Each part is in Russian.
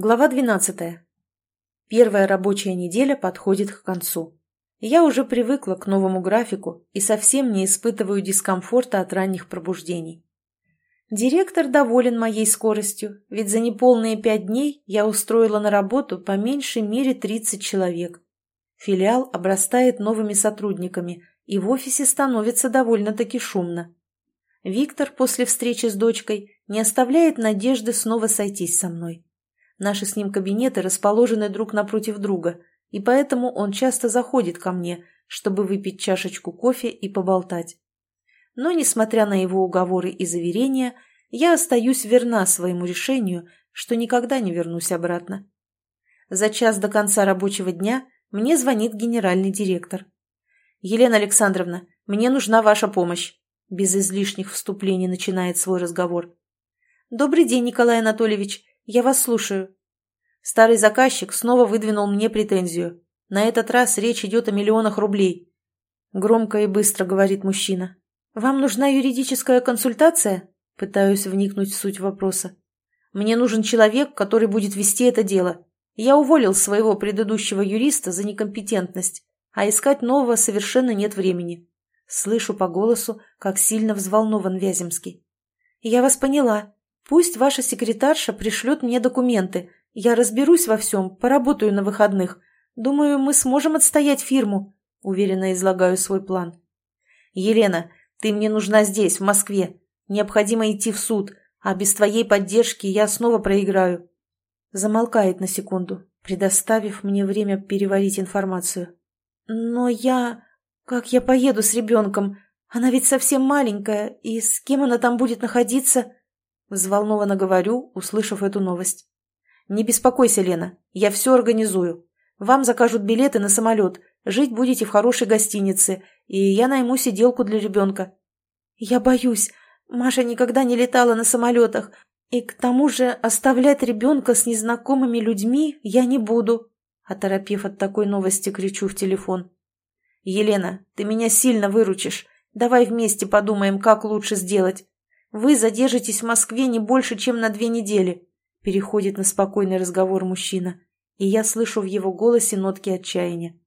Глава 12. Первая рабочая неделя подходит к концу. Я уже привыкла к новому графику и совсем не испытываю дискомфорта от ранних пробуждений. Директор доволен моей скоростью, ведь за неполные пять дней я устроила на работу по меньшей мере 30 человек. Филиал обрастает новыми сотрудниками, и в офисе становится довольно-таки шумно. Виктор после встречи с дочкой не оставляет надежды снова сойтись со мной. Наши с ним кабинеты расположены друг напротив друга, и поэтому он часто заходит ко мне, чтобы выпить чашечку кофе и поболтать. Но, несмотря на его уговоры и заверения, я остаюсь верна своему решению, что никогда не вернусь обратно. За час до конца рабочего дня мне звонит генеральный директор. «Елена Александровна, мне нужна ваша помощь», без излишних вступлений начинает свой разговор. «Добрый день, Николай Анатольевич. «Я вас слушаю». Старый заказчик снова выдвинул мне претензию. На этот раз речь идет о миллионах рублей. Громко и быстро говорит мужчина. «Вам нужна юридическая консультация?» Пытаюсь вникнуть в суть вопроса. «Мне нужен человек, который будет вести это дело. Я уволил своего предыдущего юриста за некомпетентность, а искать нового совершенно нет времени». Слышу по голосу, как сильно взволнован Вяземский. «Я вас поняла. Пусть ваша секретарша пришлет мне документы. Я разберусь во всем, поработаю на выходных. Думаю, мы сможем отстоять фирму», — уверенно излагаю свой план. «Елена, ты мне нужна здесь, в Москве. Необходимо идти в суд, а без твоей поддержки я снова проиграю». Замолкает на секунду, предоставив мне время переварить информацию. «Но я... Как я поеду с ребенком? Она ведь совсем маленькая, и с кем она там будет находиться?» Взволнованно говорю, услышав эту новость. «Не беспокойся, Лена, я все организую. Вам закажут билеты на самолет, жить будете в хорошей гостинице, и я найму сиделку для ребенка». «Я боюсь. Маша никогда не летала на самолетах, и к тому же оставлять ребенка с незнакомыми людьми я не буду», оторопев от такой новости, кричу в телефон. «Елена, ты меня сильно выручишь. Давай вместе подумаем, как лучше сделать. Вы задержитесь в Москве не больше, чем на две недели», — переходит на спокойный разговор мужчина, и я слышу в его голосе нотки отчаяния.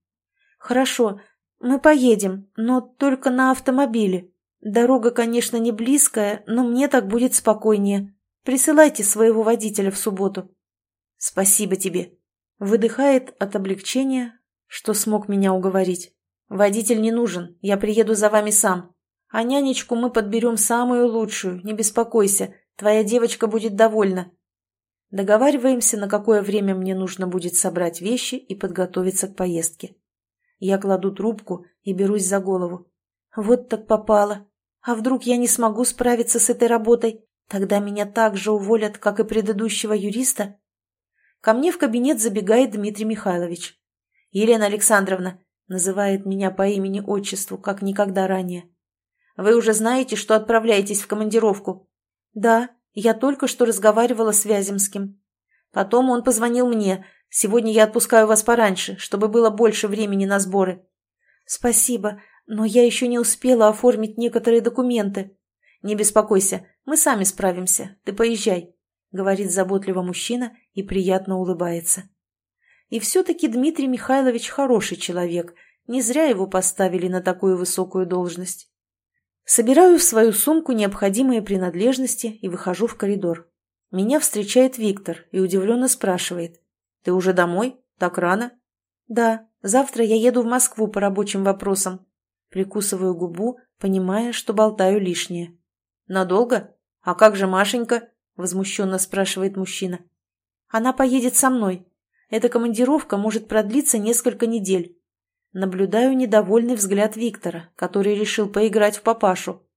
«Хорошо, мы поедем, но только на автомобиле. Дорога, конечно, не близкая, но мне так будет спокойнее. Присылайте своего водителя в субботу». «Спасибо тебе», — выдыхает от облегчения, что смог меня уговорить. «Водитель не нужен, я приеду за вами сам. А нянечку мы подберем самую лучшую, не беспокойся, твоя девочка будет довольна. Договариваемся, на какое время мне нужно будет собрать вещи и подготовиться к поездке. Я кладу трубку и берусь за голову. Вот так попало. А вдруг я не смогу справиться с этой работой? Тогда меня так же уволят, как и предыдущего юриста? Ко мне в кабинет забегает Дмитрий Михайлович. Елена Александровна называет меня по имени-отчеству, как никогда ранее. Вы уже знаете, что отправляетесь в командировку?» «Да, я только что разговаривала с Вяземским. Потом он позвонил мне. Сегодня я отпускаю вас пораньше, чтобы было больше времени на сборы». «Спасибо, но я еще не успела оформить некоторые документы». «Не беспокойся, мы сами справимся. Ты поезжай», — говорит заботливо мужчина и приятно улыбается. И все-таки Дмитрий Михайлович хороший человек. Не зря его поставили на такую высокую должность. Собираю в свою сумку необходимые принадлежности и выхожу в коридор. Меня встречает Виктор и удивленно спрашивает. «Ты уже домой? Так рано?» «Да, завтра я еду в Москву по рабочим вопросам». Прикусываю губу, понимая, что болтаю лишнее. «Надолго? А как же Машенька?» – возмущенно спрашивает мужчина. «Она поедет со мной. Эта командировка может продлиться несколько недель. Наблюдаю недовольный взгляд Виктора, который решил поиграть в папашу.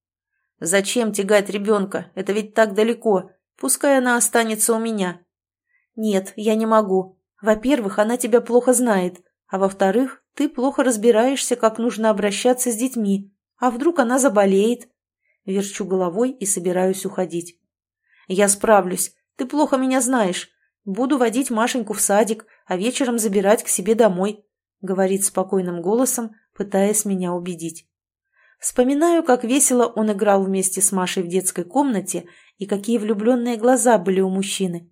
«Зачем тягать ребенка? Это ведь так далеко. Пускай она останется у меня». «Нет, я не могу. Во-первых, она тебя плохо знает, а во-вторых, ты плохо разбираешься, как нужно обращаться с детьми. А вдруг она заболеет?» Верчу головой и собираюсь уходить. «Я справлюсь. Ты плохо меня знаешь. Буду водить Машеньку в садик, а вечером забирать к себе домой говорит спокойным голосом, пытаясь меня убедить. Вспоминаю, как весело он играл вместе с Машей в детской комнате и какие влюбленные глаза были у мужчины.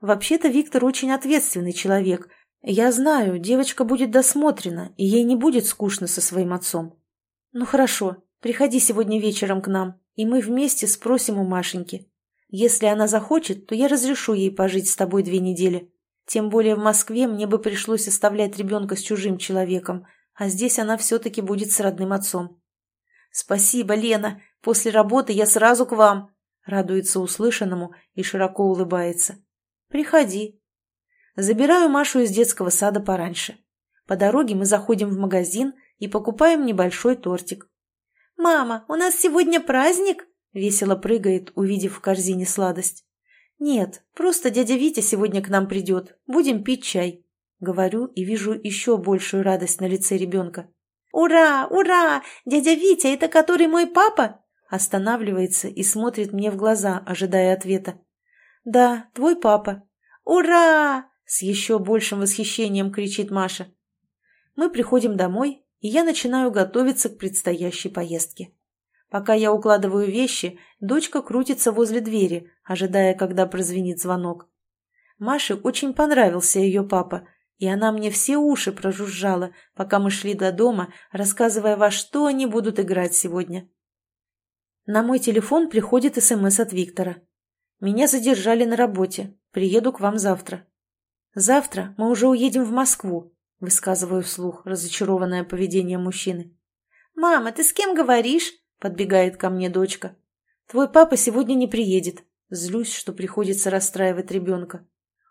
Вообще-то Виктор очень ответственный человек. Я знаю, девочка будет досмотрена, и ей не будет скучно со своим отцом. Ну хорошо, приходи сегодня вечером к нам, и мы вместе спросим у Машеньки. Если она захочет, то я разрешу ей пожить с тобой две недели. Тем более в Москве мне бы пришлось оставлять ребенка с чужим человеком, а здесь она все-таки будет с родным отцом. «Спасибо, Лена. После работы я сразу к вам», — радуется услышанному и широко улыбается. «Приходи». Забираю Машу из детского сада пораньше. По дороге мы заходим в магазин и покупаем небольшой тортик. «Мама, у нас сегодня праздник?» — весело прыгает, увидев в корзине сладость. «Нет, просто дядя Витя сегодня к нам придет. Будем пить чай». Говорю и вижу еще большую радость на лице ребенка. «Ура! Ура! Дядя Витя, это который мой папа?» Останавливается и смотрит мне в глаза, ожидая ответа. «Да, твой папа». «Ура!» — с еще большим восхищением кричит Маша. Мы приходим домой, и я начинаю готовиться к предстоящей поездке. Пока я укладываю вещи, дочка крутится возле двери, ожидая, когда прозвенит звонок. Маше очень понравился ее папа, и она мне все уши прожужжала, пока мы шли до дома, рассказывая, во что они будут играть сегодня. На мой телефон приходит СМС от Виктора. Меня задержали на работе. Приеду к вам завтра. Завтра мы уже уедем в Москву, высказываю вслух, разочарованное поведение мужчины. «Мама, ты с кем говоришь?» – подбегает ко мне дочка. «Твой папа сегодня не приедет». Злюсь, что приходится расстраивать ребенка.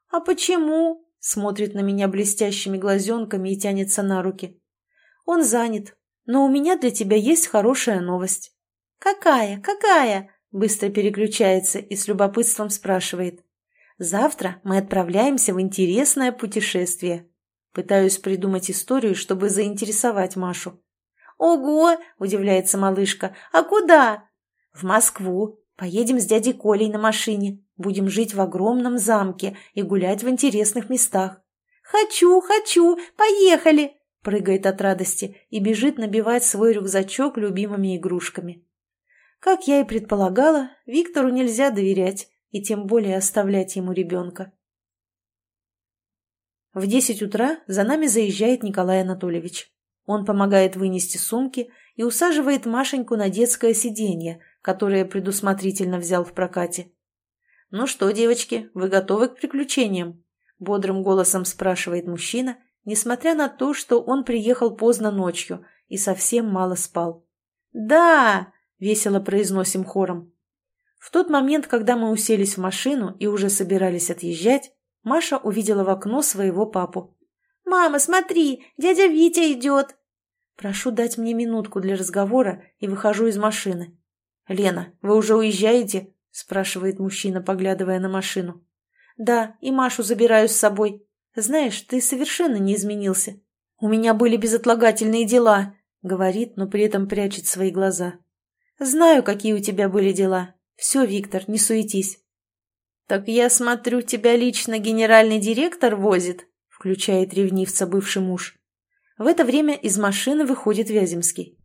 «А почему?» – смотрит на меня блестящими глазенками и тянется на руки. «Он занят, но у меня для тебя есть хорошая новость». «Какая? Какая?» Быстро переключается и с любопытством спрашивает. «Завтра мы отправляемся в интересное путешествие». Пытаюсь придумать историю, чтобы заинтересовать Машу. «Ого!» – удивляется малышка. «А куда?» «В Москву. Поедем с дядей Колей на машине. Будем жить в огромном замке и гулять в интересных местах». «Хочу, хочу! Поехали!» – прыгает от радости и бежит набивать свой рюкзачок любимыми игрушками. Как я и предполагала, Виктору нельзя доверять и тем более оставлять ему ребенка. В десять утра за нами заезжает Николай Анатольевич. Он помогает вынести сумки и усаживает Машеньку на детское сиденье, которое предусмотрительно взял в прокате. «Ну что, девочки, вы готовы к приключениям?» – бодрым голосом спрашивает мужчина, несмотря на то, что он приехал поздно ночью и совсем мало спал. «Да!» весело произносим хором. В тот момент, когда мы уселись в машину и уже собирались отъезжать, Маша увидела в окно своего папу. «Мама, смотри, дядя Витя идет!» Прошу дать мне минутку для разговора и выхожу из машины. «Лена, вы уже уезжаете?» – спрашивает мужчина, поглядывая на машину. «Да, и Машу забираю с собой. Знаешь, ты совершенно не изменился. У меня были безотлагательные дела», – говорит, но при этом прячет свои глаза. Знаю, какие у тебя были дела. Все, Виктор, не суетись. Так я смотрю, тебя лично генеральный директор возит, включает ревнивца бывший муж. В это время из машины выходит Вяземский.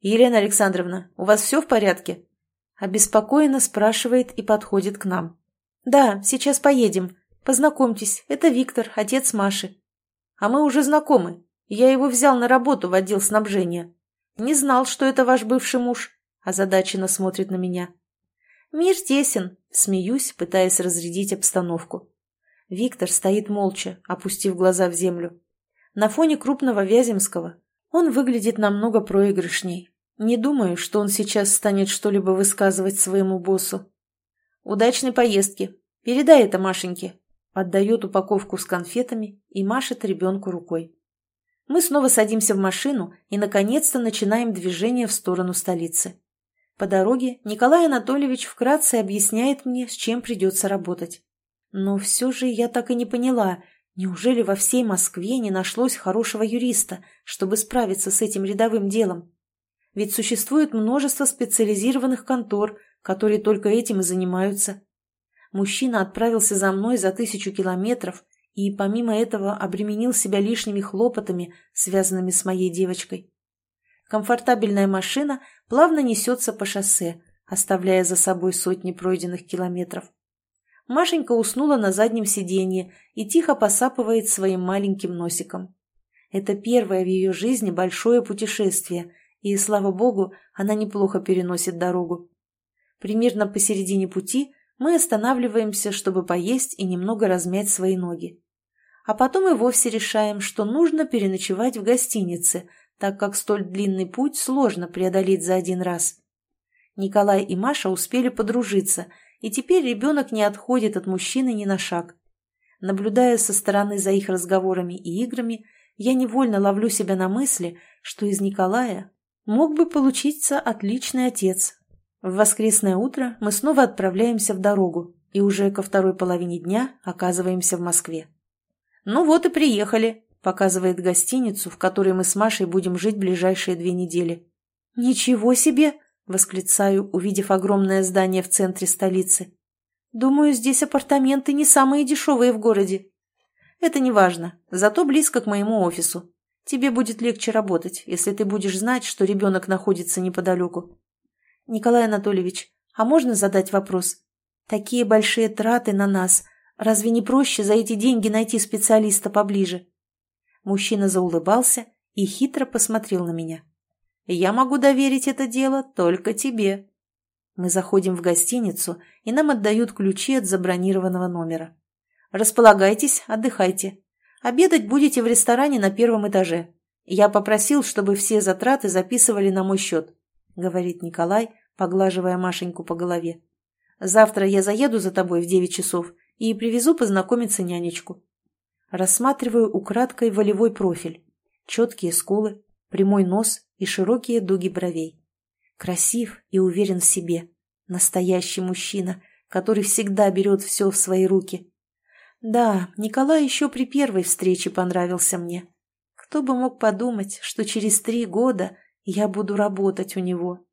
«Елена Александровна, у вас все в порядке?» Обеспокоенно спрашивает и подходит к нам. «Да, сейчас поедем. Познакомьтесь, это Виктор, отец Маши. А мы уже знакомы. Я его взял на работу в отдел снабжения. Не знал, что это ваш бывший муж озадаченно смотрит на меня. «Мир тесен», — смеюсь, пытаясь разрядить обстановку. Виктор стоит молча, опустив глаза в землю. На фоне крупного Вяземского он выглядит намного проигрышней. Не думаю, что он сейчас станет что-либо высказывать своему боссу. «Удачной поездки! Передай это Машеньке!» Отдает упаковку с конфетами и машет ребенку рукой. Мы снова садимся в машину и, наконец-то, начинаем движение в сторону столицы. По дороге Николай Анатольевич вкратце объясняет мне, с чем придется работать. Но все же я так и не поняла, неужели во всей Москве не нашлось хорошего юриста, чтобы справиться с этим рядовым делом? Ведь существует множество специализированных контор, которые только этим и занимаются. Мужчина отправился за мной за тысячу километров и, помимо этого, обременил себя лишними хлопотами, связанными с моей девочкой. Комфортабельная машина плавно несется по шоссе, оставляя за собой сотни пройденных километров. Машенька уснула на заднем сиденье и тихо посапывает своим маленьким носиком. Это первое в ее жизни большое путешествие, и, слава богу, она неплохо переносит дорогу. Примерно посередине пути мы останавливаемся, чтобы поесть и немного размять свои ноги. А потом и вовсе решаем, что нужно переночевать в гостинице, так как столь длинный путь сложно преодолеть за один раз. Николай и Маша успели подружиться, и теперь ребенок не отходит от мужчины ни на шаг. Наблюдая со стороны за их разговорами и играми, я невольно ловлю себя на мысли, что из Николая мог бы получиться отличный отец. В воскресное утро мы снова отправляемся в дорогу и уже ко второй половине дня оказываемся в Москве. «Ну вот и приехали», — показывает гостиницу, в которой мы с Машей будем жить ближайшие две недели. «Ничего себе!» — восклицаю, увидев огромное здание в центре столицы. «Думаю, здесь апартаменты не самые дешевые в городе». «Это не важно, зато близко к моему офису. Тебе будет легче работать, если ты будешь знать, что ребенок находится неподалеку». «Николай Анатольевич, а можно задать вопрос? Такие большие траты на нас. Разве не проще за эти деньги найти специалиста поближе?» Мужчина заулыбался и хитро посмотрел на меня. Я могу доверить это дело только тебе. Мы заходим в гостиницу, и нам отдают ключи от забронированного номера. Располагайтесь, отдыхайте. Обедать будете в ресторане на первом этаже. Я попросил, чтобы все затраты записывали на мой счет, говорит Николай, поглаживая Машеньку по голове. Завтра я заеду за тобой в девять часов и привезу познакомиться нянечку. Рассматриваю украдкой волевой профиль. Четкие скулы, прямой нос и широкие дуги бровей. Красив и уверен в себе. Настоящий мужчина, который всегда берет все в свои руки. Да, Николай еще при первой встрече понравился мне. Кто бы мог подумать, что через три года я буду работать у него.